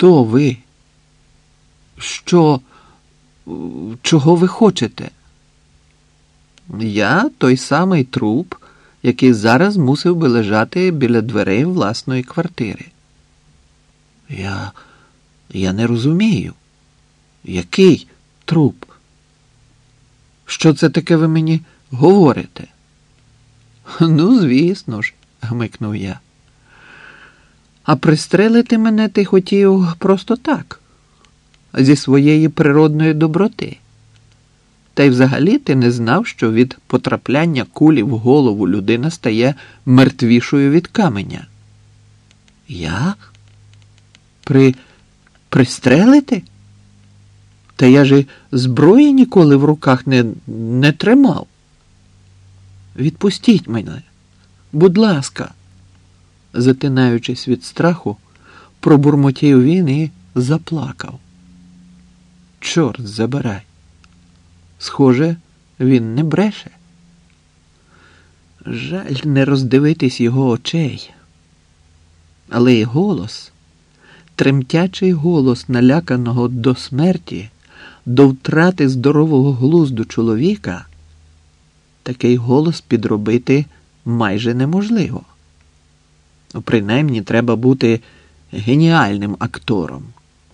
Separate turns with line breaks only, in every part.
Хто ви? Що, чого ви хочете? Я той самий труп, який зараз мусив би лежати біля дверей власної квартири. Я. я не розумію. Який труп? Що це таке ви мені говорите? Ну, звісно ж, гмикнув я. А пристрелити мене ти хотів просто так, зі своєї природної доброти. Та й взагалі ти не знав, що від потрапляння кулі в голову людина стає мертвішою від каменя. Я? При... Пристрелити? Та я ж зброї ніколи в руках не, не тримав. Відпустіть мене, будь ласка, затинаючись від страху, пробурмотів він і заплакав. Чорт забирай. Схоже, він не бреше. Жаль не роздивитись його очей. Але й голос, тремтячий голос наляканого до смерті, до втрати здорового глузду чоловіка, такий голос підробити майже неможливо. Принаймні треба бути геніальним актором,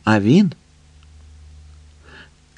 а він.